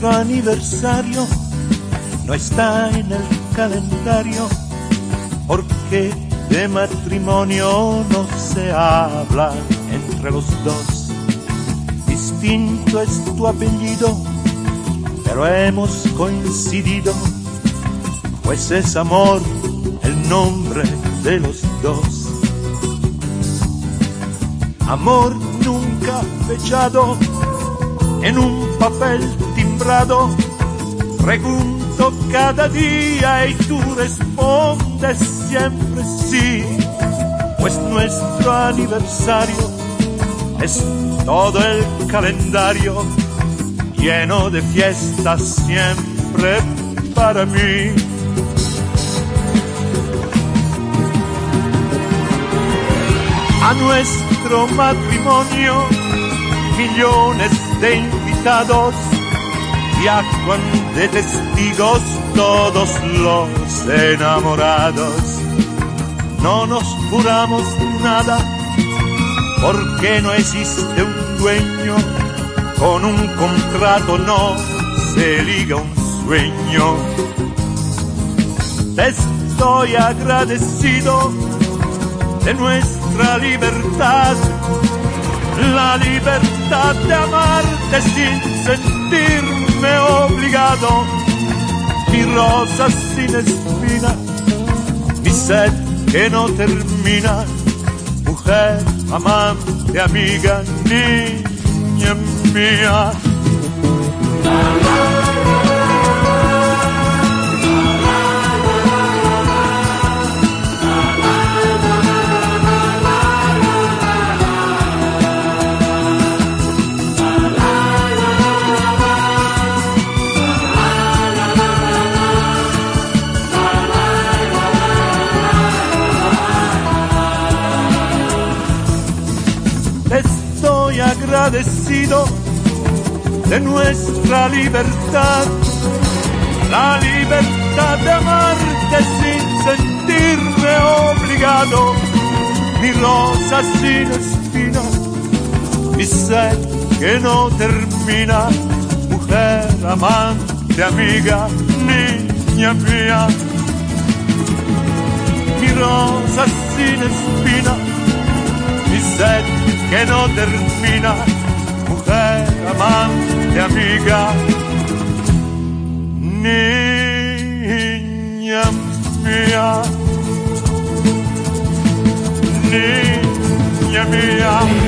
nuestro aniversario no está en el calendario porque de matrimonio no se habla entre los dos. Distinto es tu apellido, pero hemos coincidido, pues es amor el nombre de los dos. Amor nunca fechado en un papel timbrado. Pregunto cada día y tú respondes siempre sí, pues nuestro aniversario es todo el calendario lleno de fiestas siempre para mí. A nuestro matrimonio millones de invitados viajan de testigos todos los enamorados. No nos juramos nada porque no existe un dueño, con un contrato no se liga un sueño. Te estoy agradecido de nuestra libertad la libertad de amarte sin sentirme obligado, mi rosa sin espina, mi sed que no termina, mujer, amante, amiga, niña mía. Estoy agradecido de nuestra libertad, la libertad de amarte sin sentirme obligado, mi rosa sin espina, mi sed que no termina, mujer amante, amiga, niña mía, mi rosa sin espina, mi sed que no termina, mujer amante, amiga, niña mía, niña mía.